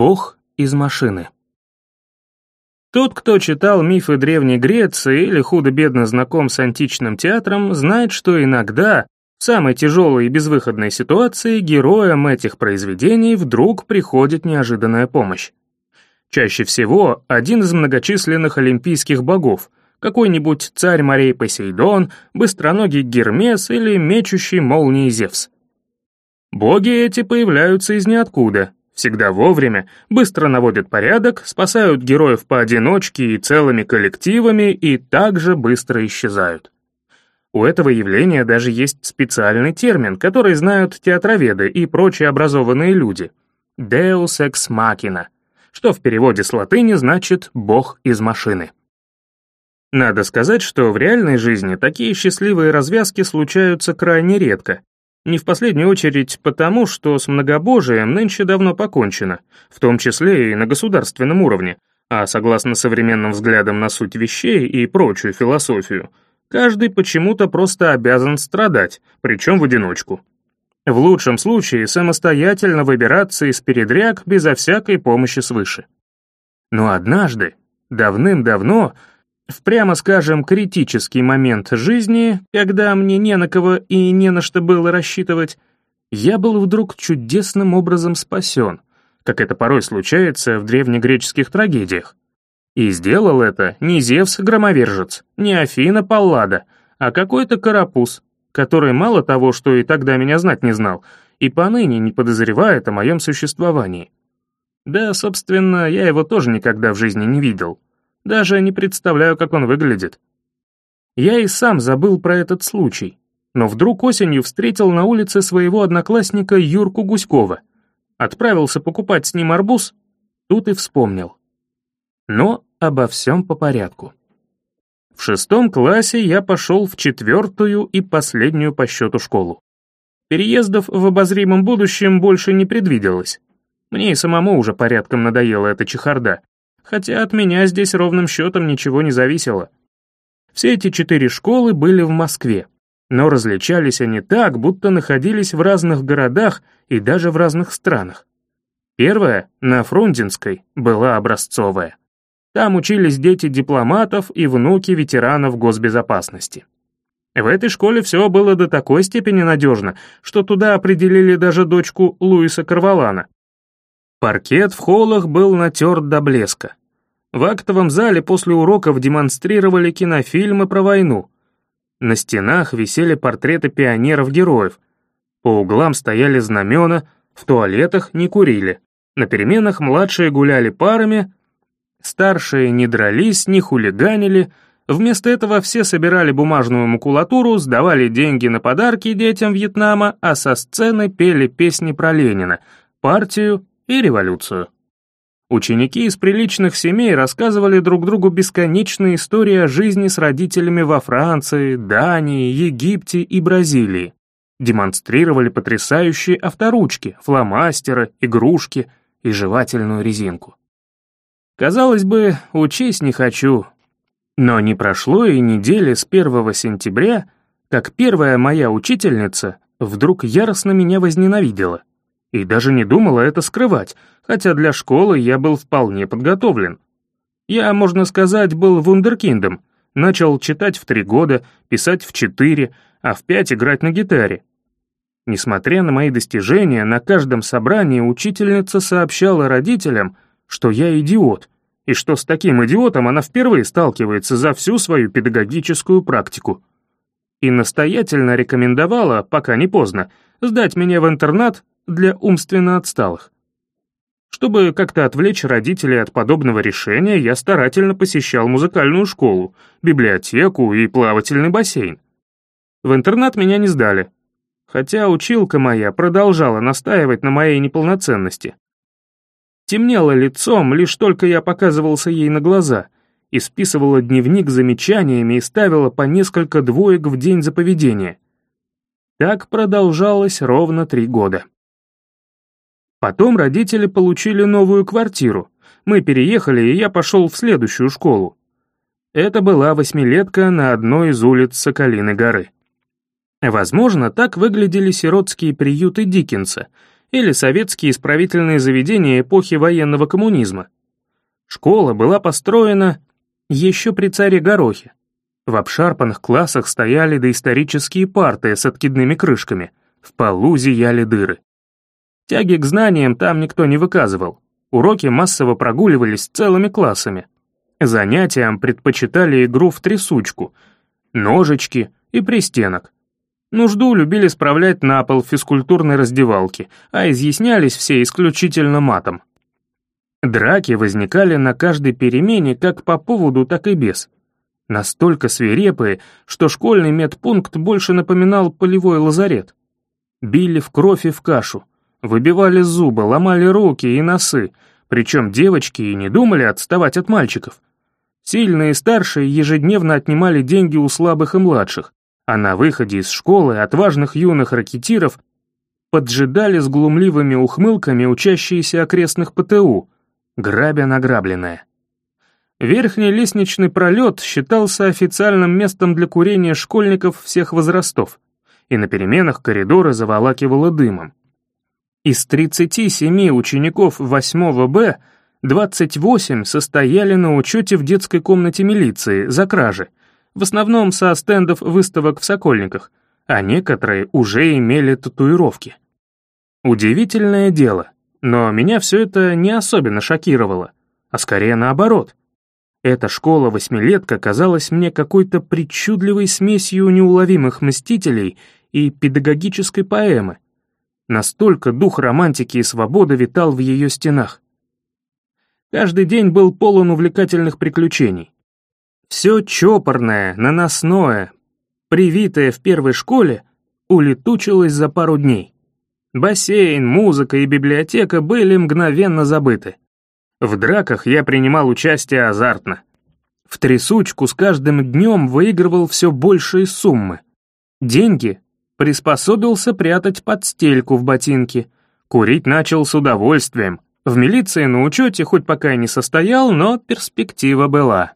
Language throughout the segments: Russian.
Бог из машины. Тот, кто читал мифы Древней Греции или худо-бедно знаком с античным театром, знает, что иногда, в самой тяжелой и безвыходной ситуации, героям этих произведений вдруг приходит неожиданная помощь. Чаще всего один из многочисленных олимпийских богов, какой-нибудь царь морей Посейдон, быстроногий Гермес или мечущий молнии Зевс. Боги эти появляются из ниоткуда, всегда вовремя, быстро наводят порядок, спасают героев поодиночке и целыми коллективами и также быстро исчезают. У этого явления даже есть специальный термин, который знают театроведы и прочие образованные люди — «deus ex machina», что в переводе с латыни значит «бог из машины». Надо сказать, что в реальной жизни такие счастливые развязки случаются крайне редко, не в последнюю очередь потому, что с многобожием нынче давно покончено, в том числе и на государственном уровне, а согласно современным взглядам на суть вещей и прочую философию, каждый почему-то просто обязан страдать, причем в одиночку. В лучшем случае самостоятельно выбираться из передряг безо всякой помощи свыше. Но однажды, давным-давно, в, прямо скажем, критический момент жизни, когда мне не на кого и не на что было рассчитывать, я был вдруг чудесным образом спасен, как это порой случается в древнегреческих трагедиях. И сделал это не Зевс-громовержец, не Афина Паллада, а какой-то карапуз, который мало того, что и тогда меня знать не знал, и поныне не подозревает о моем существовании. Да, собственно, я его тоже никогда в жизни не видел. Даже не представляю, как он выглядит. Я и сам забыл про этот случай, но вдруг осенью встретил на улице своего одноклассника Юрку Гуськова. Отправился покупать с ним арбуз, тут и вспомнил. Но обо всем по порядку. В шестом классе я пошел в четвертую и последнюю по счету школу. Переездов в обозримом будущем больше не предвиделось. Мне и самому уже порядком надоела эта чехарда хотя от меня здесь ровным счетом ничего не зависело. Все эти четыре школы были в Москве, но различались они так, будто находились в разных городах и даже в разных странах. Первая, на Фрунзенской, была образцовая. Там учились дети дипломатов и внуки ветеранов госбезопасности. В этой школе все было до такой степени надежно, что туда определили даже дочку Луиса Карвалана. Паркет в холлах был натерт до блеска. В актовом зале после уроков демонстрировали кинофильмы про войну. На стенах висели портреты пионеров-героев. По углам стояли знамена, в туалетах не курили. На переменах младшие гуляли парами, старшие не дрались, не хулиганили. Вместо этого все собирали бумажную макулатуру, сдавали деньги на подарки детям Вьетнама, а со сцены пели песни про Ленина, партию и революцию. Ученики из приличных семей рассказывали друг другу бесконечные истории о жизни с родителями во Франции, Дании, Египте и Бразилии. Демонстрировали потрясающие авторучки, фломастеры, игрушки и жевательную резинку. Казалось бы, учесть не хочу. Но не прошло и недели с 1 сентября, как первая моя учительница вдруг яростно меня возненавидела. И даже не думала это скрывать, хотя для школы я был вполне подготовлен. Я, можно сказать, был вундеркиндом, начал читать в три года, писать в четыре, а в пять играть на гитаре. Несмотря на мои достижения, на каждом собрании учительница сообщала родителям, что я идиот, и что с таким идиотом она впервые сталкивается за всю свою педагогическую практику. И настоятельно рекомендовала, пока не поздно, сдать меня в интернат для умственно отсталых. Чтобы как-то отвлечь родителей от подобного решения, я старательно посещал музыкальную школу, библиотеку и плавательный бассейн. В интернат меня не сдали, хотя училка моя продолжала настаивать на моей неполноценности. Темнело лицом, лишь только я показывался ей на глаза, и списывала дневник замечаниями и ставила по несколько двоек в день за поведение. Так продолжалось ровно три года. Потом родители получили новую квартиру. Мы переехали, и я пошел в следующую школу. Это была восьмилетка на одной из улиц Соколиной горы. Возможно, так выглядели сиротские приюты Диккенса, или советские исправительные заведения эпохи военного коммунизма. Школа была построена еще при царе Горохе. В обшарпанных классах стояли доисторические парты с откидными крышками, в полу зияли дыры. Тяги к знаниям там никто не выказывал. Уроки массово прогуливались целыми классами. Занятиям предпочитали игру в трясучку, ножички и пристенок. Нужду любили справлять на пол физкультурной раздевалке, а изъяснялись все исключительно матом. Драки возникали на каждой перемене как по поводу, так и без. Настолько свирепые, что школьный медпункт больше напоминал полевой лазарет. Били в кровь и в кашу, выбивали зубы, ломали руки и носы, причем девочки и не думали отставать от мальчиков. Сильные старшие ежедневно отнимали деньги у слабых и младших, а на выходе из школы отважных юных ракетиров поджидали с глумливыми ухмылками учащиеся окрестных ПТУ, грабя награбленное. Верхний лестничный пролет считался официальным местом для курения школьников всех возрастов, и на переменах коридоры заволакивало дымом. Из 37 учеников 8 Б 28 состояли на учете в детской комнате милиции за кражи, в основном со стендов выставок в Сокольниках, а некоторые уже имели татуировки. Удивительное дело, но меня все это не особенно шокировало, а скорее наоборот. Эта школа-восьмилетка казалась мне какой-то причудливой смесью неуловимых мстителей и педагогической поэмы. Настолько дух романтики и свободы витал в ее стенах. Каждый день был полон увлекательных приключений. Все чопорное, наносное, привитое в первой школе, улетучилось за пару дней. Бассейн, музыка и библиотека были мгновенно забыты. В драках я принимал участие азартно. В трясучку с каждым днем выигрывал все большие суммы. Деньги приспособился прятать под стельку в ботинке. Курить начал с удовольствием. В милиции на учете хоть пока и не состоял, но перспектива была.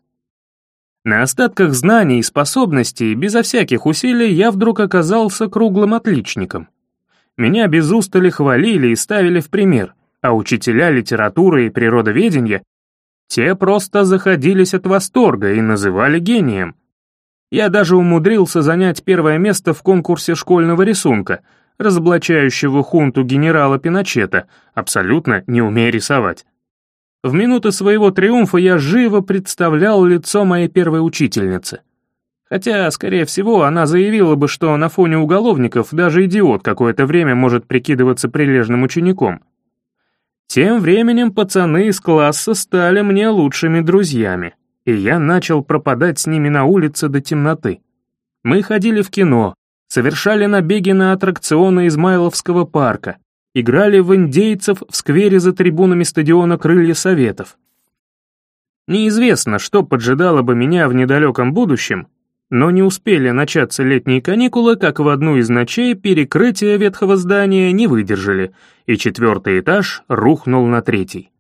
На остатках знаний и способностей, безо всяких усилий, я вдруг оказался круглым отличником. Меня без устали хвалили и ставили в пример, а учителя литературы и природоведения, те просто заходились от восторга и называли гением. Я даже умудрился занять первое место в конкурсе школьного рисунка, разоблачающего хунту генерала Пиночета, абсолютно не умея рисовать. В минуты своего триумфа я живо представлял лицо моей первой учительницы. Хотя, скорее всего, она заявила бы, что на фоне уголовников даже идиот какое-то время может прикидываться прилежным учеником. Тем временем пацаны из класса стали мне лучшими друзьями, и я начал пропадать с ними на улице до темноты. Мы ходили в кино, совершали набеги на аттракционы Измайловского парка, играли в индейцев в сквере за трибунами стадиона «Крылья Советов». Неизвестно, что поджидало бы меня в недалеком будущем, но не успели начаться летние каникулы, как в одну из ночей перекрытия ветхого здания не выдержали, и четвертый этаж рухнул на третий.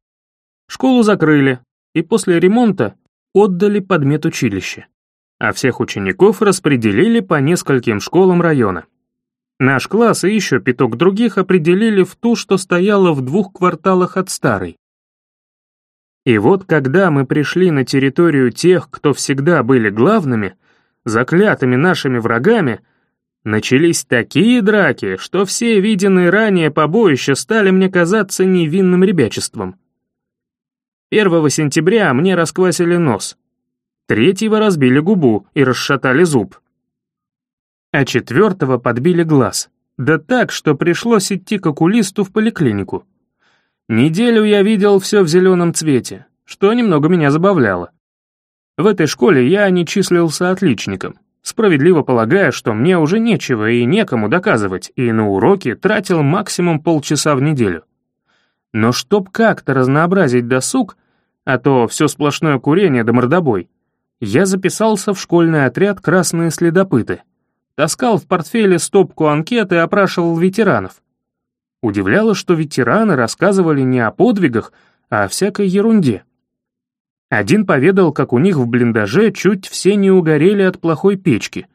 Школу закрыли, и после ремонта отдали под медучилище, а всех учеников распределили по нескольким школам района. Наш класс и еще пяток других определили в ту, что стояла в двух кварталах от старой. И вот когда мы пришли на территорию тех, кто всегда были главными, заклятыми нашими врагами, начались такие драки, что все виденные ранее побоища стали мне казаться невинным ребячеством. 1 сентября мне расквасили нос, третьего разбили губу и расшатали зуб а четвертого подбили глаз. Да так, что пришлось идти к окулисту в поликлинику. Неделю я видел все в зеленом цвете, что немного меня забавляло. В этой школе я не числился отличником, справедливо полагая, что мне уже нечего и некому доказывать, и на уроки тратил максимум полчаса в неделю. Но чтоб как-то разнообразить досуг, а то все сплошное курение да мордобой, я записался в школьный отряд «Красные следопыты», таскал в портфеле стопку анкет и опрашивал ветеранов. Удивляло, что ветераны рассказывали не о подвигах, а о всякой ерунде. Один поведал, как у них в блиндаже чуть все не угорели от плохой печки.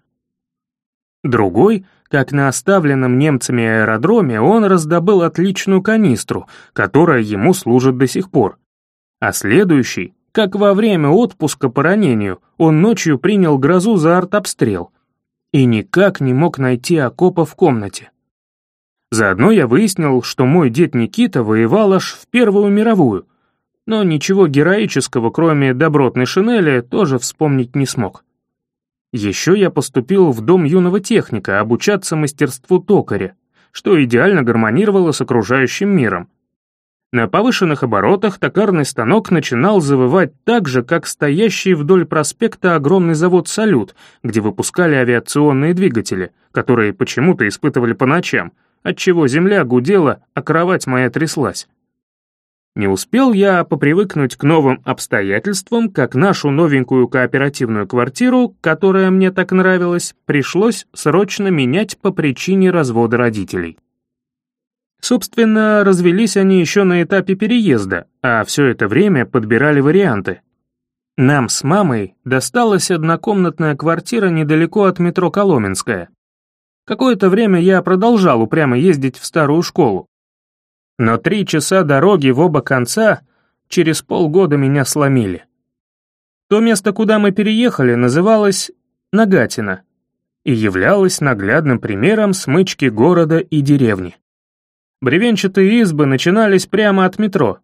Другой, как на оставленном немцами аэродроме, он раздобыл отличную канистру, которая ему служит до сих пор. А следующий, как во время отпуска по ранению, он ночью принял грозу за артобстрел и никак не мог найти окопа в комнате. Заодно я выяснил, что мой дед Никита воевал аж в Первую мировую, но ничего героического, кроме добротной шинели, тоже вспомнить не смог. Еще я поступил в Дом юного техника обучаться мастерству токаря, что идеально гармонировало с окружающим миром. На повышенных оборотах токарный станок начинал завывать так же, как стоящий вдоль проспекта огромный завод «Салют», где выпускали авиационные двигатели, которые почему-то испытывали по ночам, отчего земля гудела, а кровать моя тряслась. Не успел я попривыкнуть к новым обстоятельствам, как нашу новенькую кооперативную квартиру, которая мне так нравилась, пришлось срочно менять по причине развода родителей. Собственно, развелись они еще на этапе переезда, а все это время подбирали варианты. Нам с мамой досталась однокомнатная квартира недалеко от метро Коломенская. Какое-то время я продолжал упрямо ездить в старую школу, но три часа дороги в оба конца через полгода меня сломили. То место, куда мы переехали, называлось Нагатино и являлось наглядным примером смычки города и деревни. Бревенчатые избы начинались прямо от метро.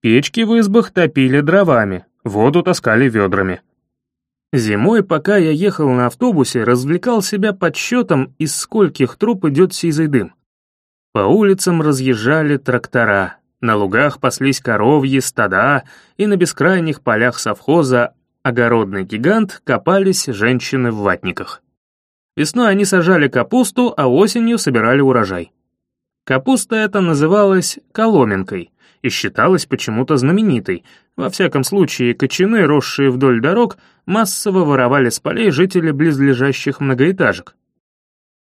Печки в избах топили дровами, воду таскали ведрами. Зимой, пока я ехал на автобусе, развлекал себя подсчетом, из скольких труб идет сизый дым. По улицам разъезжали трактора, на лугах паслись коровьи, стада, и на бескрайних полях совхоза «Огородный гигант» копались женщины в ватниках. Весной они сажали капусту, а осенью собирали урожай. Капуста эта называлась коломенкой и считалась почему-то знаменитой. Во всяком случае, кочаны, росшие вдоль дорог, массово воровали с полей жители близлежащих многоэтажек.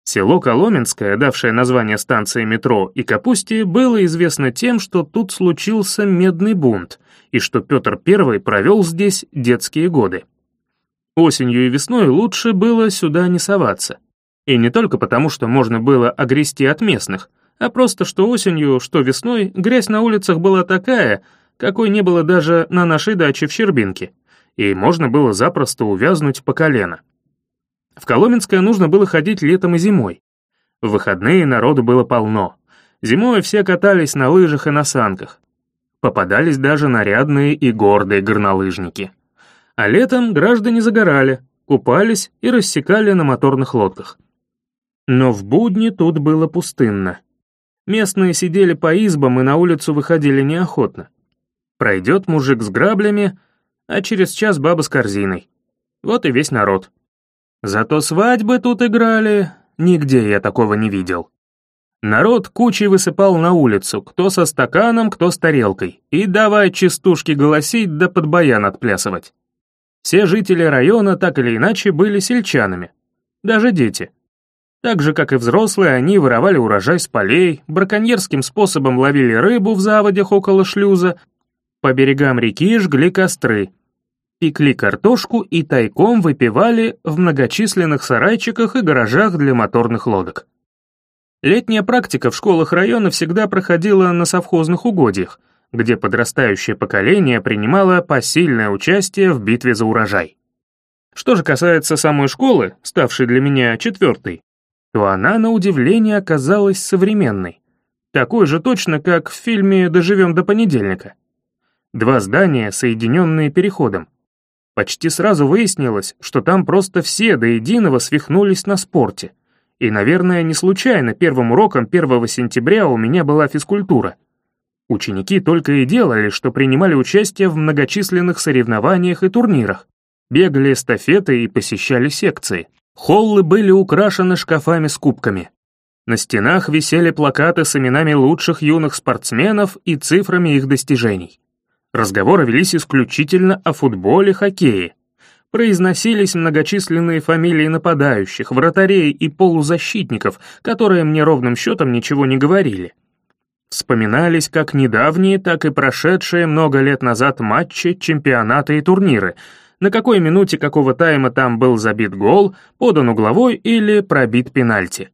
Село Коломенское, давшее название станции метро и Капусти, было известно тем, что тут случился медный бунт и что Петр I провел здесь детские годы. Осенью и весной лучше было сюда не соваться. И не только потому, что можно было огрести от местных, а просто что осенью, что весной грязь на улицах была такая, какой не было даже на нашей даче в Щербинке, и можно было запросто увязнуть по колено. В Коломенское нужно было ходить летом и зимой. В выходные народу было полно. Зимой все катались на лыжах и на санках. Попадались даже нарядные и гордые горнолыжники. А летом граждане загорали, купались и рассекали на моторных лодках. Но в будни тут было пустынно. Местные сидели по избам и на улицу выходили неохотно. Пройдет мужик с граблями, а через час баба с корзиной. Вот и весь народ. Зато свадьбы тут играли, нигде я такого не видел. Народ кучей высыпал на улицу, кто со стаканом, кто с тарелкой, и давай частушки голосить да под баян отплясывать. Все жители района так или иначе были сельчанами, даже дети. Так же, как и взрослые, они воровали урожай с полей, браконьерским способом ловили рыбу в заводях около шлюза, по берегам реки жгли костры, пекли картошку и тайком выпивали в многочисленных сарайчиках и гаражах для моторных лодок. Летняя практика в школах района всегда проходила на совхозных угодьях, где подрастающее поколение принимало посильное участие в битве за урожай. Что же касается самой школы, ставшей для меня четвертой, то она, на удивление, оказалась современной. Такой же точно, как в фильме «Доживем до понедельника». Два здания, соединенные переходом. Почти сразу выяснилось, что там просто все до единого свихнулись на спорте. И, наверное, не случайно первым уроком 1 сентября у меня была физкультура. Ученики только и делали, что принимали участие в многочисленных соревнованиях и турнирах, бегали эстафеты и посещали секции. Холлы были украшены шкафами с кубками. На стенах висели плакаты с именами лучших юных спортсменов и цифрами их достижений. Разговоры велись исключительно о футболе, хоккее. Произносились многочисленные фамилии нападающих, вратарей и полузащитников, которые мне ровным счетом ничего не говорили. Вспоминались как недавние, так и прошедшие много лет назад матчи, чемпионаты и турниры, на какой минуте какого тайма там был забит гол, подан угловой или пробит пенальти.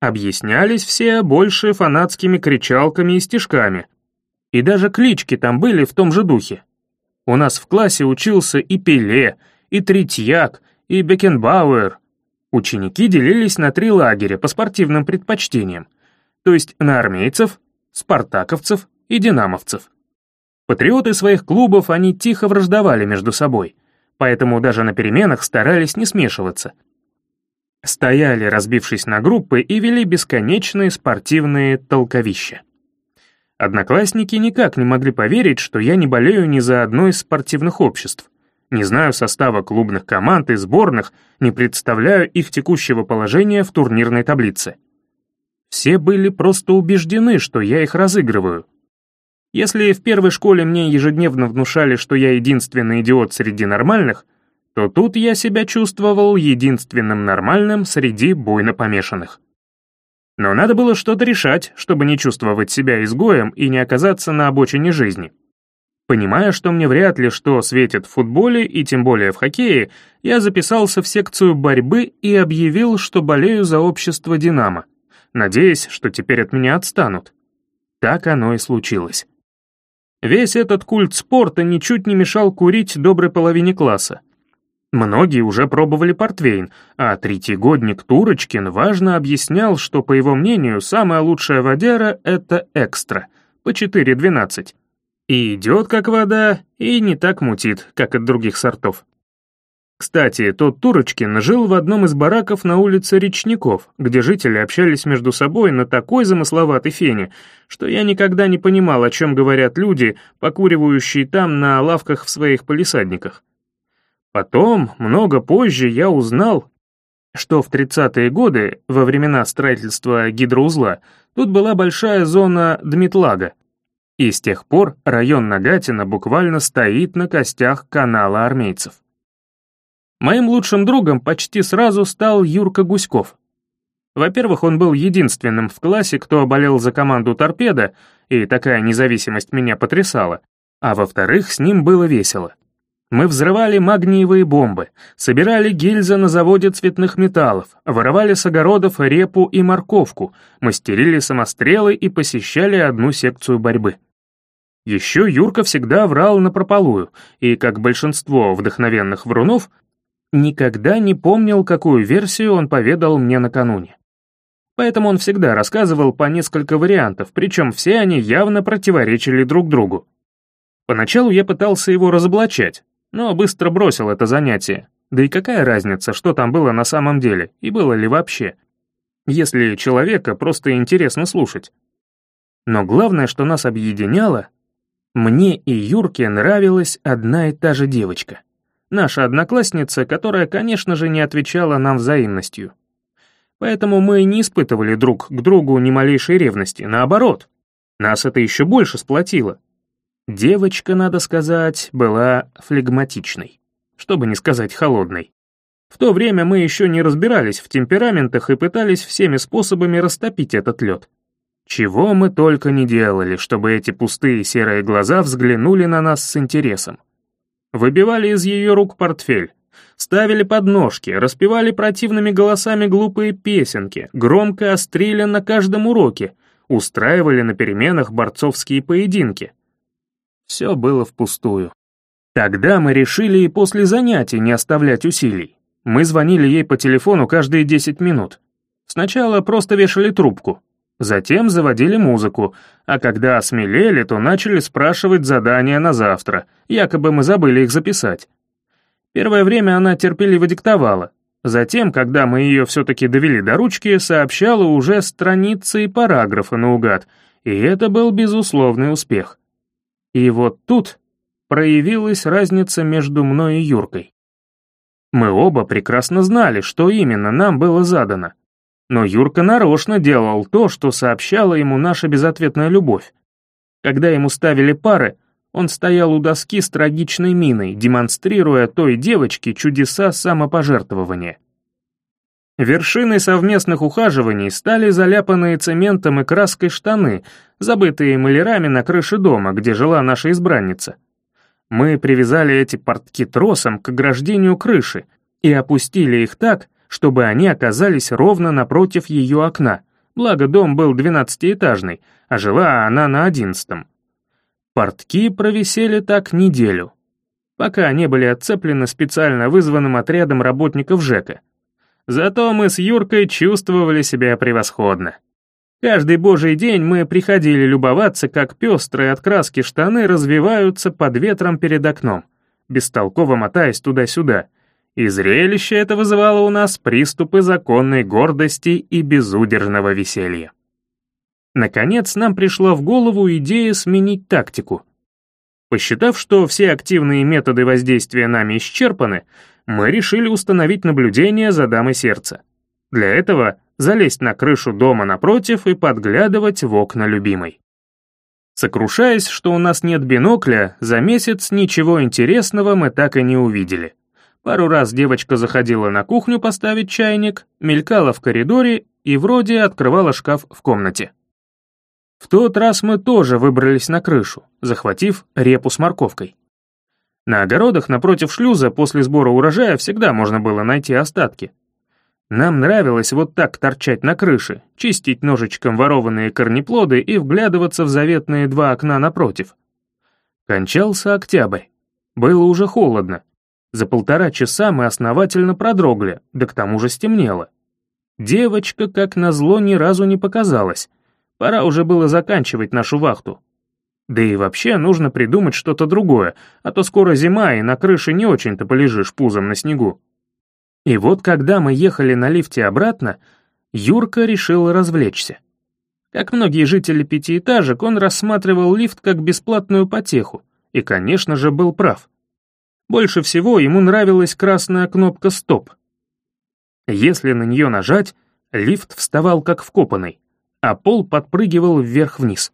Объяснялись все больше фанатскими кричалками и стишками. И даже клички там были в том же духе. У нас в классе учился и Пеле, и Третьяк, и Бекенбауэр. Ученики делились на три лагеря по спортивным предпочтениям, то есть на армейцев, спартаковцев и динамовцев. Патриоты своих клубов они тихо враждовали между собой, поэтому даже на переменах старались не смешиваться. Стояли, разбившись на группы, и вели бесконечные спортивные толковища. Одноклассники никак не могли поверить, что я не болею ни за одно из спортивных обществ. Не знаю состава клубных команд и сборных, не представляю их текущего положения в турнирной таблице. Все были просто убеждены, что я их разыгрываю. Если в первой школе мне ежедневно внушали, что я единственный идиот среди нормальных, то тут я себя чувствовал единственным нормальным среди буйно помешанных. Но надо было что-то решать, чтобы не чувствовать себя изгоем и не оказаться на обочине жизни. Понимая, что мне вряд ли что светит в футболе и тем более в хоккее, я записался в секцию борьбы и объявил, что болею за общество «Динамо», надеясь, что теперь от меня отстанут. Так оно и случилось. Весь этот культ спорта ничуть не мешал курить доброй половине класса. Многие уже пробовали портвейн, а третьегодник Турочкин важно объяснял, что, по его мнению, самая лучшая водяра — это экстра, по 4,12. И идет как вода, и не так мутит, как от других сортов. Кстати, тот Турочкин жил в одном из бараков на улице Речников, где жители общались между собой на такой замысловатой фене, что я никогда не понимал, о чем говорят люди, покуривающие там на лавках в своих полисадниках. Потом, много позже, я узнал, что в 30-е годы, во времена строительства гидроузла, тут была большая зона Дмитлага, и с тех пор район Нагатина буквально стоит на костях канала армейцев. Моим лучшим другом почти сразу стал Юрка Гуськов. Во-первых, он был единственным в классе, кто болел за команду «Торпеда», и такая независимость меня потрясала. А во-вторых, с ним было весело. Мы взрывали магниевые бомбы, собирали гильзы на заводе цветных металлов, воровали с огородов репу и морковку, мастерили самострелы и посещали одну секцию борьбы. Еще Юрка всегда врал напропалую, и, как большинство вдохновенных врунов, никогда не помнил, какую версию он поведал мне накануне. Поэтому он всегда рассказывал по несколько вариантов, причем все они явно противоречили друг другу. Поначалу я пытался его разоблачать, но быстро бросил это занятие. Да и какая разница, что там было на самом деле, и было ли вообще, если человека просто интересно слушать. Но главное, что нас объединяло, мне и Юрке нравилась одна и та же девочка. Наша одноклассница, которая, конечно же, не отвечала нам взаимностью. Поэтому мы не испытывали друг к другу ни малейшей ревности, наоборот. Нас это еще больше сплотило. Девочка, надо сказать, была флегматичной, чтобы не сказать холодной. В то время мы еще не разбирались в темпераментах и пытались всеми способами растопить этот лед. Чего мы только не делали, чтобы эти пустые серые глаза взглянули на нас с интересом. Выбивали из ее рук портфель, ставили подножки, распевали противными голосами глупые песенки, громко острили на каждом уроке, устраивали на переменах борцовские поединки, все было впустую. Тогда мы решили и после занятий не оставлять усилий. Мы звонили ей по телефону каждые 10 минут. Сначала просто вешали трубку, затем заводили музыку, а когда осмелели, то начали спрашивать задания на завтра, якобы мы забыли их записать. Первое время она терпеливо диктовала, затем, когда мы ее все-таки довели до ручки, сообщала уже страницы и параграфы наугад, и это был безусловный успех. И вот тут проявилась разница между мной и Юркой. Мы оба прекрасно знали, что именно нам было задано. Но Юрка нарочно делал то, что сообщала ему наша безответная любовь. Когда ему ставили пары, он стоял у доски с трагичной миной, демонстрируя той девочке чудеса самопожертвования. Вершиной совместных ухаживаний стали заляпанные цементом и краской штаны, забытые малярами на крыше дома, где жила наша избранница. Мы привязали эти портки тросом к ограждению крыши и опустили их так, чтобы они оказались ровно напротив ее окна, благо дом был двенадцатиэтажный, а жила она на одиннадцатом. Портки провисели так неделю, пока не были отцеплены специально вызванным отрядом работников ЖЭКа. Зато мы с Юркой чувствовали себя превосходно. Каждый божий день мы приходили любоваться, как пестрые от краски штаны развиваются под ветром перед окном, бестолково мотаясь туда-сюда, и зрелище это вызывало у нас приступы законной гордости и безудержного веселья. Наконец нам пришла в голову идея сменить тактику. Посчитав, что все активные методы воздействия нами исчерпаны, мы решили установить наблюдение за дамой сердца. Для этого залезть на крышу дома напротив и подглядывать в окна любимой. Сокрушаясь, что у нас нет бинокля, за месяц ничего интересного мы так и не увидели. Пару раз девочка заходила на кухню поставить чайник, мелькала в коридоре и вроде открывала шкаф в комнате. В тот раз мы тоже выбрались на крышу, захватив репу с морковкой. На огородах напротив шлюза после сбора урожая всегда можно было найти остатки. Нам нравилось вот так торчать на крыше, чистить ножичком ворованные корнеплоды и вглядываться в заветные два окна напротив. Кончался октябрь. Было уже холодно. За полтора часа мы основательно продрогли, да к тому же стемнело. Девочка, как назло, ни разу не показалась. Пора уже было заканчивать нашу вахту. Да и вообще нужно придумать что-то другое, а то скоро зима, и на крыше не очень-то полежишь пузом на снегу. И вот когда мы ехали на лифте обратно, Юрка решил развлечься. Как многие жители пятиэтажек, он рассматривал лифт как бесплатную потеху, и, конечно же, был прав. Больше всего ему нравилась красная кнопка «Стоп». Если на нее нажать, лифт вставал как вкопанный, а пол подпрыгивал вверх-вниз.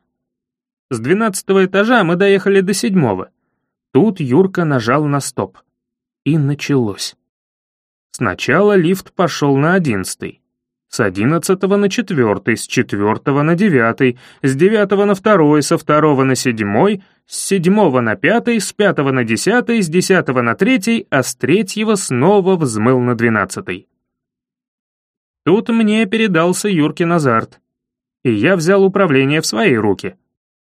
С двенадцатого этажа мы доехали до седьмого. Тут Юрка нажал на «Стоп». И началось. Сначала лифт пошел на одиннадцатый, с одиннадцатого на четвертый, с четвертого на девятый, с девятого на второй, со второго на седьмой, с седьмого на пятый, с пятого на десятый, с десятого на третий, а с третьего снова взмыл на двенадцатый. Тут мне передался Юркин азарт, и я взял управление в свои руки.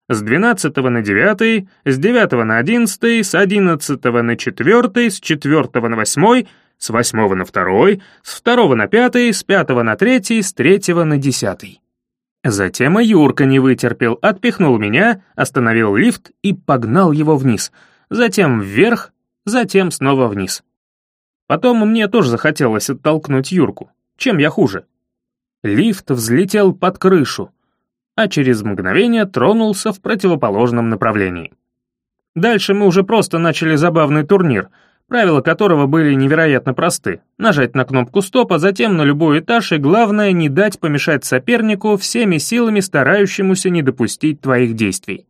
С двенадцатого на девятый, с девятого на одиннадцатый, с одиннадцатого на четвертый, с четвертого на восьмой — с восьмого на второй, с второго на пятый, с пятого на третий, с третьего на десятый. Затем и Юрка не вытерпел, отпихнул меня, остановил лифт и погнал его вниз, затем вверх, затем снова вниз. Потом мне тоже захотелось оттолкнуть Юрку. Чем я хуже? Лифт взлетел под крышу, а через мгновение тронулся в противоположном направлении. Дальше мы уже просто начали забавный турнир — правила которого были невероятно просты. Нажать на кнопку стоп, а затем на любой этаж, и главное, не дать помешать сопернику всеми силами старающемуся не допустить твоих действий.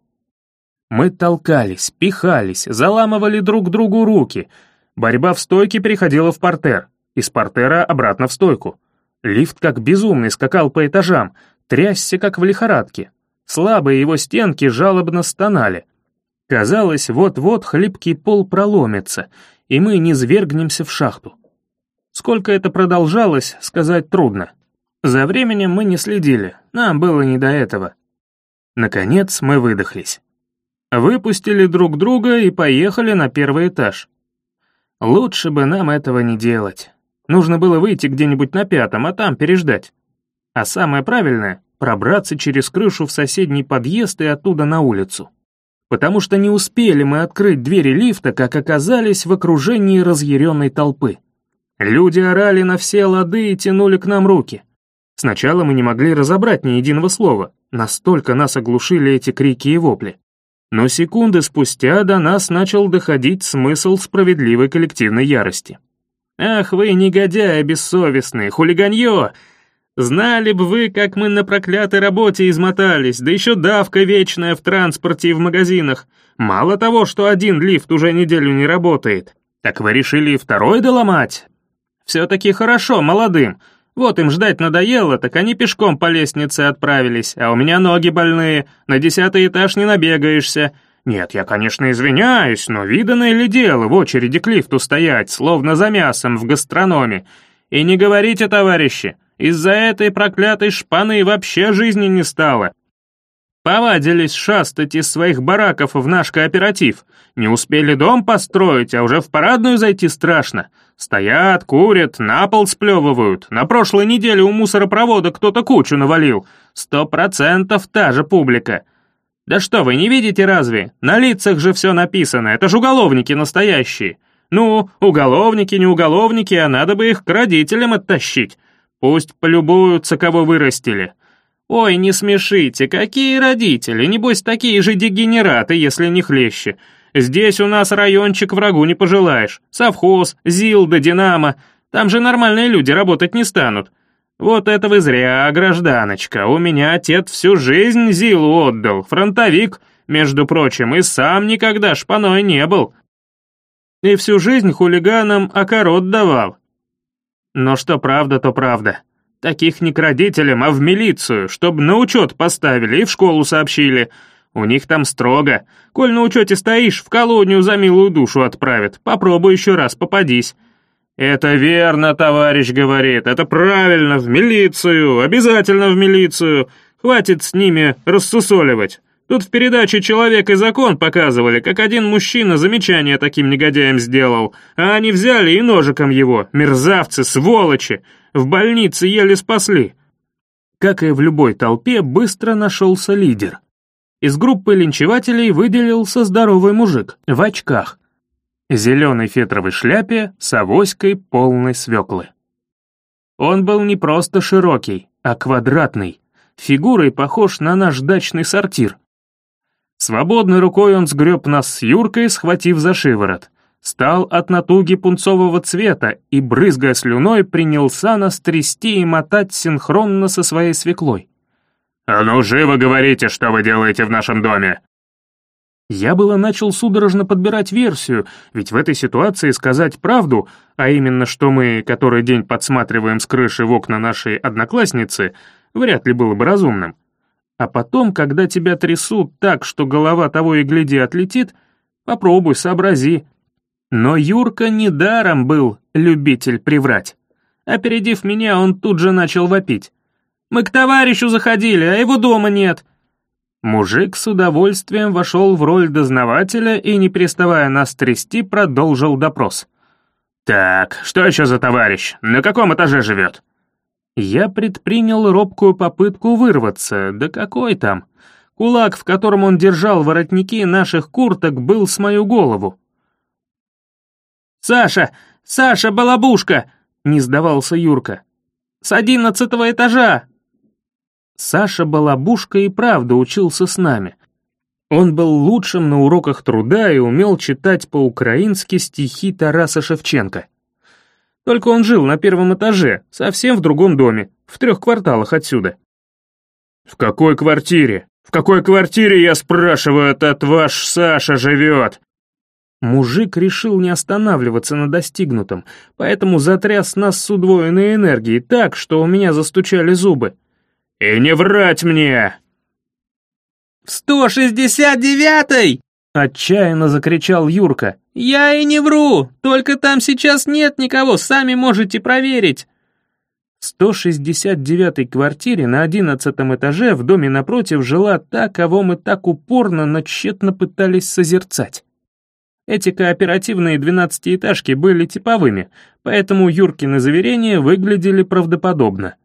Мы толкались, пихались, заламывали друг другу руки. Борьба в стойке переходила в портер, из портера обратно в стойку. Лифт как безумный скакал по этажам, трясся как в лихорадке. Слабые его стенки жалобно стонали. Казалось, вот-вот хлипкий пол проломится, и мы не свергнемся в шахту. Сколько это продолжалось, сказать трудно. За временем мы не следили, нам было не до этого. Наконец мы выдохлись. Выпустили друг друга и поехали на первый этаж. Лучше бы нам этого не делать. Нужно было выйти где-нибудь на пятом, а там переждать. А самое правильное — пробраться через крышу в соседний подъезд и оттуда на улицу потому что не успели мы открыть двери лифта, как оказались в окружении разъяренной толпы. Люди орали на все лады и тянули к нам руки. Сначала мы не могли разобрать ни единого слова, настолько нас оглушили эти крики и вопли. Но секунды спустя до нас начал доходить смысл справедливой коллективной ярости. «Ах вы, негодяи бессовестные, хулиганье! Знали бы вы, как мы на проклятой работе измотались, да еще давка вечная в транспорте и в магазинах. Мало того, что один лифт уже неделю не работает, так вы решили и второй доломать? Все-таки хорошо, молодым. Вот им ждать надоело, так они пешком по лестнице отправились, а у меня ноги больные, на десятый этаж не набегаешься. Нет, я, конечно, извиняюсь, но виданное ли дело в очереди к лифту стоять, словно за мясом в гастрономе? И не говорите, товарищи, из-за этой проклятой шпаны вообще жизни не стало. Повадились шастать из своих бараков в наш кооператив. Не успели дом построить, а уже в парадную зайти страшно. Стоят, курят, на пол сплевывают. На прошлой неделе у мусоропровода кто-то кучу навалил. Сто процентов та же публика. Да что вы, не видите разве? На лицах же все написано, это же уголовники настоящие. Ну, уголовники, не уголовники, а надо бы их к родителям оттащить. Пусть полюбуются, кого вырастили. Ой, не смешите, какие родители, небось такие же дегенераты, если не хлеще. Здесь у нас райончик врагу не пожелаешь. Совхоз, ЗИЛ Динамо. Там же нормальные люди работать не станут. Вот это вы зря, гражданочка. У меня отец всю жизнь ЗИЛу отдал, фронтовик, между прочим, и сам никогда шпаной не был. И всю жизнь хулиганам окорот давал. Но что правда, то правда. Таких не к родителям, а в милицию, чтобы на учет поставили и в школу сообщили — у них там строго. Коль на учете стоишь, в колонию за милую душу отправят. Попробуй еще раз, попадись». «Это верно, товарищ говорит, это правильно, в милицию, обязательно в милицию. Хватит с ними рассусоливать. Тут в передаче «Человек и закон» показывали, как один мужчина замечание таким негодяям сделал, а они взяли и ножиком его, мерзавцы, сволочи, в больнице еле спасли». Как и в любой толпе, быстро нашелся лидер. Из группы линчевателей выделился здоровый мужик в очках, зеленой фетровой шляпе с авоськой полной свеклы. Он был не просто широкий, а квадратный, фигурой похож на наш дачный сортир. Свободной рукой он сгреб нас с Юркой, схватив за шиворот. Стал от натуги пунцового цвета и, брызгая слюной, принялся нас трясти и мотать синхронно со своей свеклой. «А ну, живо говорите, что вы делаете в нашем доме!» Я было начал судорожно подбирать версию, ведь в этой ситуации сказать правду, а именно, что мы который день подсматриваем с крыши в окна нашей одноклассницы, вряд ли было бы разумным. А потом, когда тебя трясут так, что голова того и гляди отлетит, попробуй, сообрази. Но Юрка недаром был любитель приврать. Опередив меня, он тут же начал вопить. Мы к товарищу заходили, а его дома нет». Мужик с удовольствием вошел в роль дознавателя и, не переставая нас трясти, продолжил допрос. «Так, что еще за товарищ? На каком этаже живет?» Я предпринял робкую попытку вырваться, да какой там. Кулак, в котором он держал воротники наших курток, был с мою голову. «Саша! Саша, балабушка!» — не сдавался Юрка. «С одиннадцатого этажа!» Саша Балабушка и правда учился с нами. Он был лучшим на уроках труда и умел читать по-украински стихи Тараса Шевченко. Только он жил на первом этаже, совсем в другом доме, в трех кварталах отсюда. «В какой квартире? В какой квартире, я спрашиваю, этот ваш Саша живет?» Мужик решил не останавливаться на достигнутом, поэтому затряс нас с удвоенной энергией так, что у меня застучали зубы. «И не врать мне!» «В сто шестьдесят девятой!» — отчаянно закричал Юрка. «Я и не вру, только там сейчас нет никого, сами можете проверить». В 169-й квартире на одиннадцатом этаже в доме напротив жила та, кого мы так упорно, но тщетно пытались созерцать. Эти кооперативные двенадцатиэтажки были типовыми, поэтому Юркины заверения выглядели правдоподобно.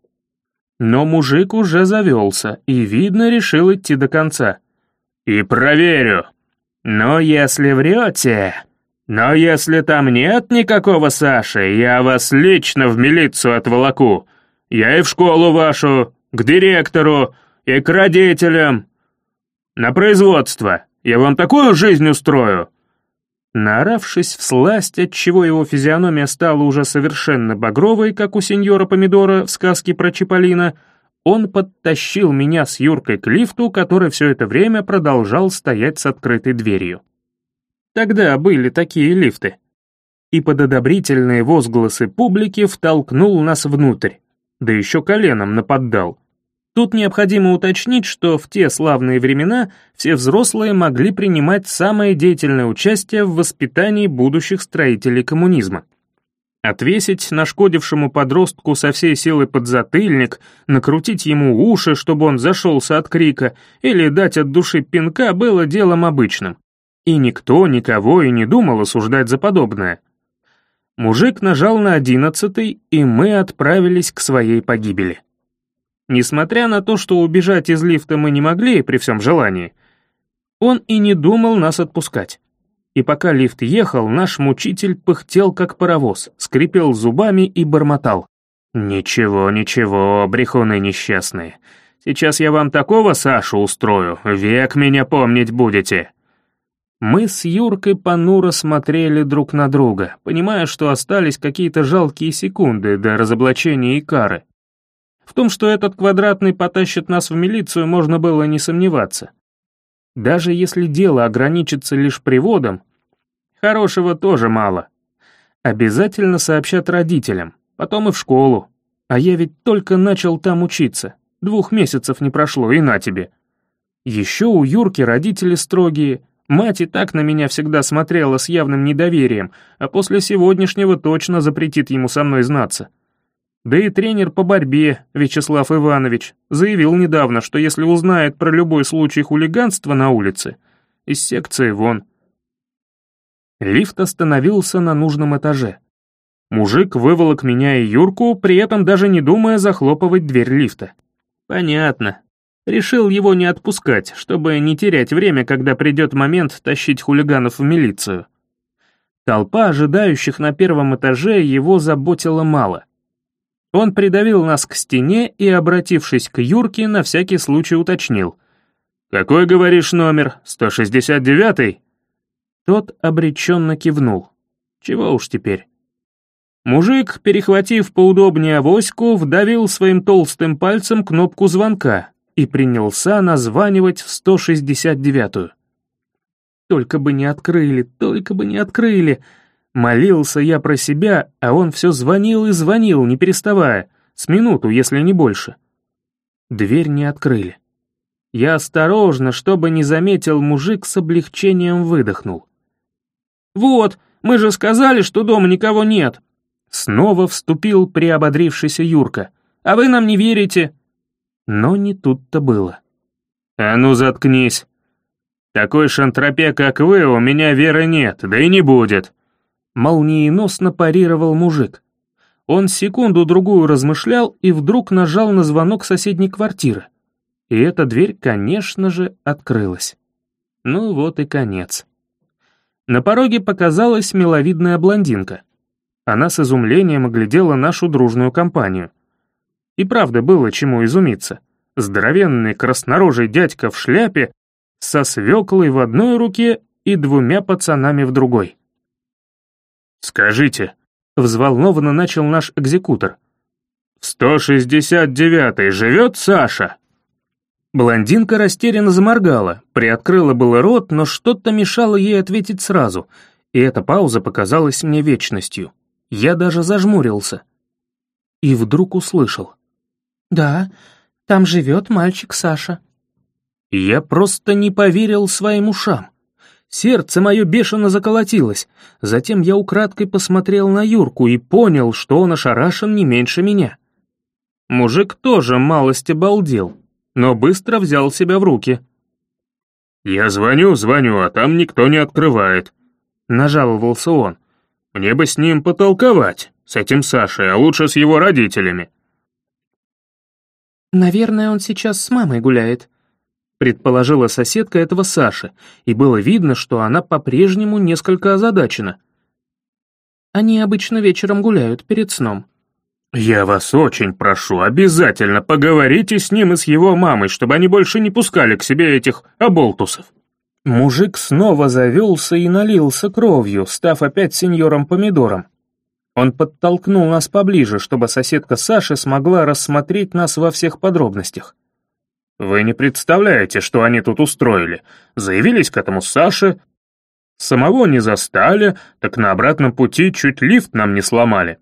Но мужик уже завелся и, видно, решил идти до конца. «И проверю. Но если врете... Но если там нет никакого Саши, я вас лично в милицию отволоку. Я и в школу вашу, к директору и к родителям. На производство. Я вам такую жизнь устрою, Наоравшись в сласть, отчего его физиономия стала уже совершенно багровой, как у сеньора Помидора в сказке про Чиполлино, он подтащил меня с Юркой к лифту, который все это время продолжал стоять с открытой дверью. Тогда были такие лифты. И под одобрительные возгласы публики втолкнул нас внутрь, да еще коленом наподдал. Тут необходимо уточнить, что в те славные времена все взрослые могли принимать самое деятельное участие в воспитании будущих строителей коммунизма. Отвесить нашкодившему подростку со всей силы подзатыльник, накрутить ему уши, чтобы он зашелся от крика, или дать от души пинка было делом обычным. И никто никого и не думал осуждать за подобное. Мужик нажал на одиннадцатый, и мы отправились к своей погибели. Несмотря на то, что убежать из лифта мы не могли при всем желании, он и не думал нас отпускать. И пока лифт ехал, наш мучитель пыхтел как паровоз, скрипел зубами и бормотал. «Ничего, ничего, брехуны несчастные. Сейчас я вам такого Сашу устрою, век меня помнить будете». Мы с Юркой понуро смотрели друг на друга, понимая, что остались какие-то жалкие секунды до разоблачения и кары. В том, что этот квадратный потащит нас в милицию, можно было не сомневаться. Даже если дело ограничится лишь приводом, хорошего тоже мало. Обязательно сообщат родителям, потом и в школу. А я ведь только начал там учиться. Двух месяцев не прошло, и на тебе. Еще у Юрки родители строгие, мать и так на меня всегда смотрела с явным недоверием, а после сегодняшнего точно запретит ему со мной знаться. Да и тренер по борьбе, Вячеслав Иванович, заявил недавно, что если узнает про любой случай хулиганства на улице, из секции вон. Лифт остановился на нужном этаже. Мужик выволок меня и Юрку, при этом даже не думая захлопывать дверь лифта. Понятно. Решил его не отпускать, чтобы не терять время, когда придет момент тащить хулиганов в милицию. Толпа ожидающих на первом этаже его заботила мало. Он придавил нас к стене и, обратившись к Юрке, на всякий случай уточнил. «Какой, говоришь, номер? 169-й?» Тот обреченно кивнул. «Чего уж теперь?» Мужик, перехватив поудобнее авоську, вдавил своим толстым пальцем кнопку звонка и принялся названивать в 169-ю. «Только бы не открыли, только бы не открыли!» Молился я про себя, а он все звонил и звонил, не переставая, с минуту, если не больше. Дверь не открыли. Я осторожно, чтобы не заметил мужик, с облегчением выдохнул. «Вот, мы же сказали, что дома никого нет!» Снова вступил приободрившийся Юрка. «А вы нам не верите?» Но не тут-то было. «А ну заткнись! Такой шантропе, как вы, у меня веры нет, да и не будет!» Молниеносно парировал мужик. Он секунду-другую размышлял и вдруг нажал на звонок соседней квартиры. И эта дверь, конечно же, открылась. Ну вот и конец. На пороге показалась миловидная блондинка. Она с изумлением оглядела нашу дружную компанию. И правда было чему изумиться. Здоровенный краснорожий дядька в шляпе со свеклой в одной руке и двумя пацанами в другой. «Скажите», — взволнованно начал наш экзекутор. «В 169-й живет Саша?» Блондинка растерянно заморгала, приоткрыла было рот, но что-то мешало ей ответить сразу, и эта пауза показалась мне вечностью. Я даже зажмурился. И вдруг услышал. «Да, там живет мальчик Саша». Я просто не поверил своим ушам. Сердце мое бешено заколотилось. Затем я украдкой посмотрел на Юрку и понял, что он ошарашен не меньше меня. Мужик тоже малость обалдел, но быстро взял себя в руки. «Я звоню, звоню, а там никто не открывает», — нажаловался он. «Мне бы с ним потолковать, с этим Сашей, а лучше с его родителями». «Наверное, он сейчас с мамой гуляет», предположила соседка этого Саши, и было видно, что она по-прежнему несколько озадачена. Они обычно вечером гуляют перед сном. «Я вас очень прошу, обязательно поговорите с ним и с его мамой, чтобы они больше не пускали к себе этих оболтусов». Мужик снова завелся и налился кровью, став опять сеньором-помидором. Он подтолкнул нас поближе, чтобы соседка Саши смогла рассмотреть нас во всех подробностях. Вы не представляете, что они тут устроили. Заявились к этому Саше, самого не застали, так на обратном пути чуть лифт нам не сломали».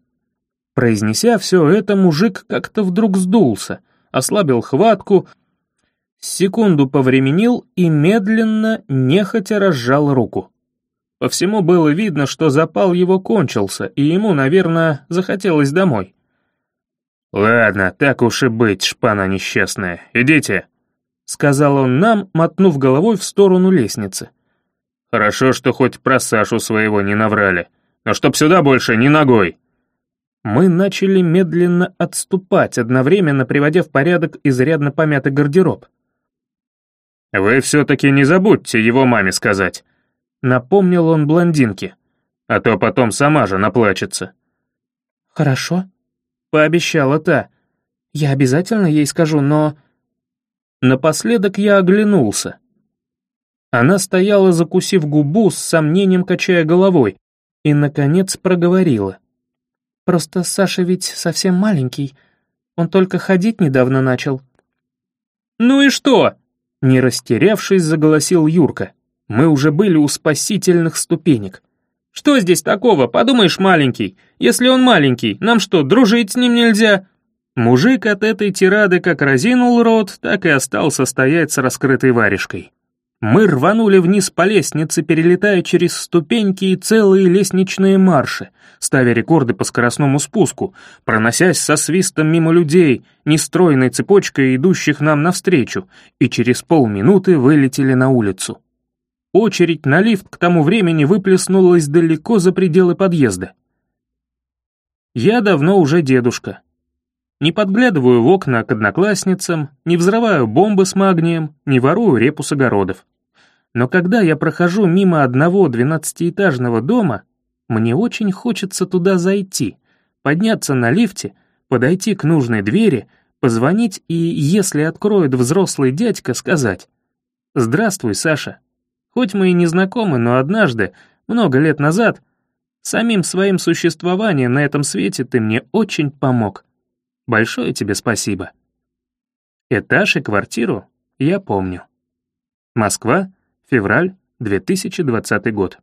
Произнеся все это, мужик как-то вдруг сдулся, ослабил хватку, секунду повременил и медленно, нехотя разжал руку. По всему было видно, что запал его кончился, и ему, наверное, захотелось домой. «Ладно, так уж и быть, шпана несчастная, идите», — сказал он нам, мотнув головой в сторону лестницы. «Хорошо, что хоть про Сашу своего не наврали, но чтоб сюда больше ни ногой». Мы начали медленно отступать, одновременно приводя в порядок изрядно помятый гардероб. «Вы все-таки не забудьте его маме сказать», — напомнил он блондинке, «а то потом сама же наплачется». «Хорошо», — пообещала та. «Я обязательно ей скажу, но...» Напоследок я оглянулся. Она стояла, закусив губу, с сомнением качая головой, и, наконец, проговорила. «Просто Саша ведь совсем маленький. Он только ходить недавно начал». «Ну и что?» Не растерявшись, заголосил Юрка. Мы уже были у спасительных ступенек. «Что здесь такого? Подумаешь, маленький. Если он маленький, нам что, дружить с ним нельзя?» Мужик от этой тирады как разинул рот, так и остался стоять с раскрытой варежкой. Мы рванули вниз по лестнице, перелетая через ступеньки и целые лестничные марши, ставя рекорды по скоростному спуску, проносясь со свистом мимо людей, нестройной цепочкой идущих нам навстречу, и через полминуты вылетели на улицу. Очередь на лифт к тому времени выплеснулась далеко за пределы подъезда. Я давно уже дедушка. Не подглядываю в окна к одноклассницам, не взрываю бомбы с магнием, не ворую репу с огородов. Но когда я прохожу мимо одного двенадцатиэтажного дома, мне очень хочется туда зайти, подняться на лифте, подойти к нужной двери, позвонить и, если откроет взрослый дядька, сказать «Здравствуй, Саша. Хоть мы и не знакомы, но однажды, много лет назад, самим своим существованием на этом свете ты мне очень помог. Большое тебе спасибо. Этаж и квартиру я помню. Москва, февраль 2020 год.